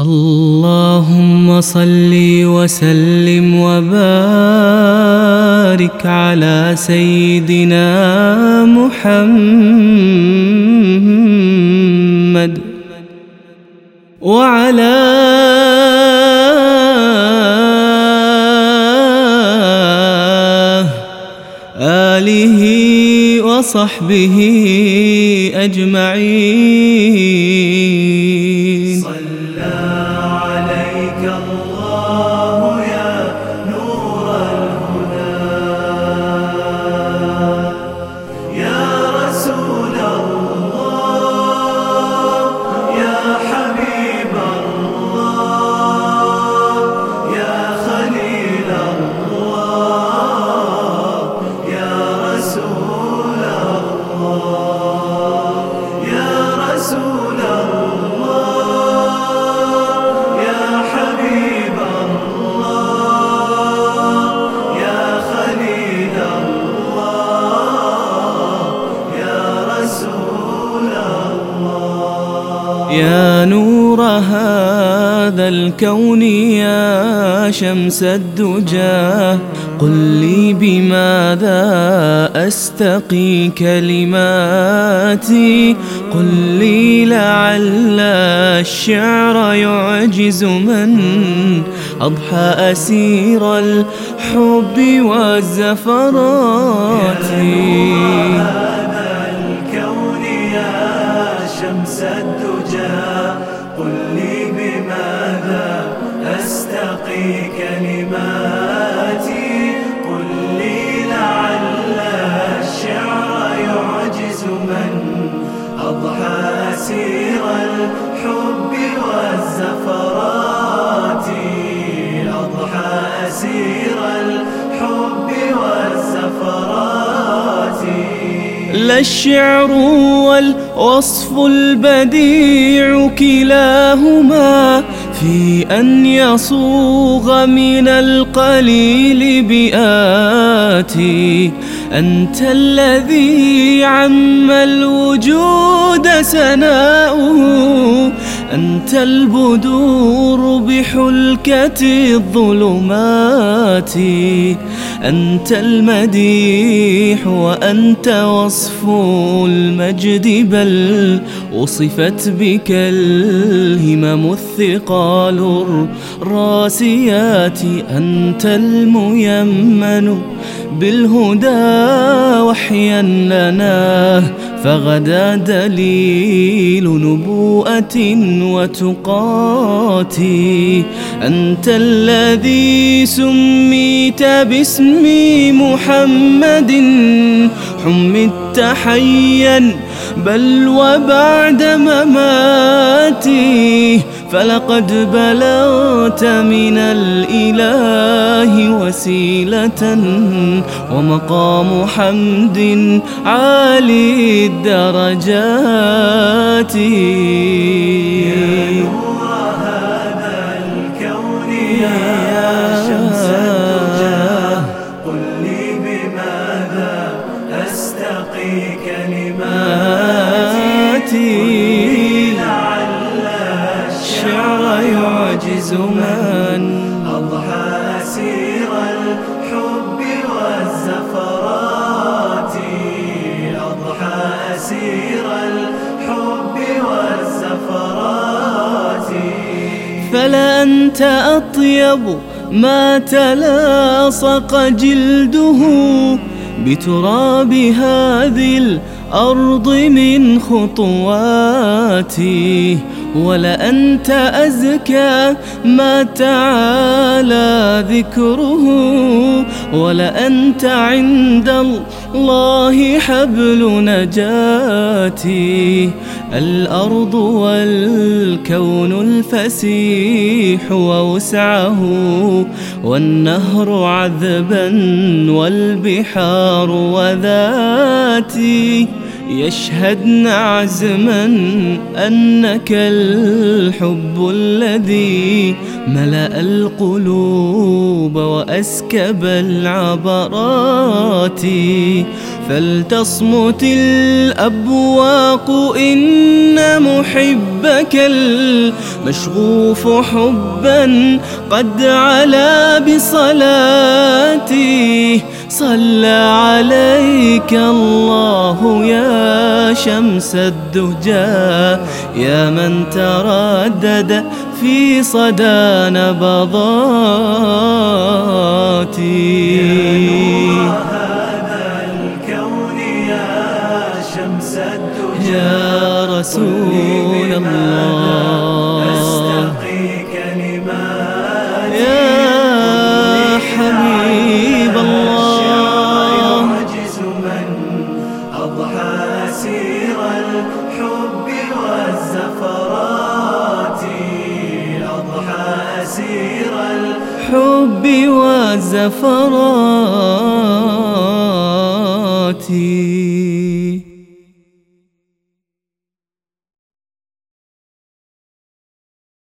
اللهم صل وسلم وبارك على سيدنا محمد وعلى آله وصحبه أجمعين. الكون يا شمس الدجى. قل لي بماذا أستقي كلماتي قل لي لعل الشعر يعجز من أضحى أسير الحب والزفرات شمس الدجى. قل لي بماذا أستقي كلماتي قل لي لعل الشعر يعجز من أضحى أسير الحب والزفرات. أضحى أسير لا الشعر والوصف البديع كلاهما في أن يصوغ من القليل بآتي. أنت الذي عم الوجود سناؤه أنت البدور بحلكة الظلمات. أنت المديح وأنت وصف المجد بل وصفت بك الهمم الثقال الراسيات. أنت الميمن بالهدى وحيا لنا فغدا دليل نبوءة وتقاتي. أنت الذي سميت باسم محمد حمدت حيا بل وبعد مماتي فلقد بلغت من الإله وسيلة ومقام حمد عالي الدرجات. يا يعجز من أضحى أسير الحب والزفرات. أضحى أسير الحب والزفرات. فلا أنت أطيب ما تلاصق جلده بتراب هذه الأرض من خطواتي ولأنت أزكى ما تعالى ذكره ولأنت عند الله حبل نجاتي. الأرض والكون الفسيح ووسعه والنهر عذبا والبحار وذاتي. يشهدن عزما أنك الحب الذي ملأ القلوب وأسكب العبرات. فلتصمت الأبواق إن محبك المشغوف حبا قد علا بصلاتي صلى عليك الله يا شمس الدجى يا من تردد في صدى نبضاتي شمس الدجى يا رسول الله أضحى سير الحب والزفرات. أضحى سير الحب والزفرات.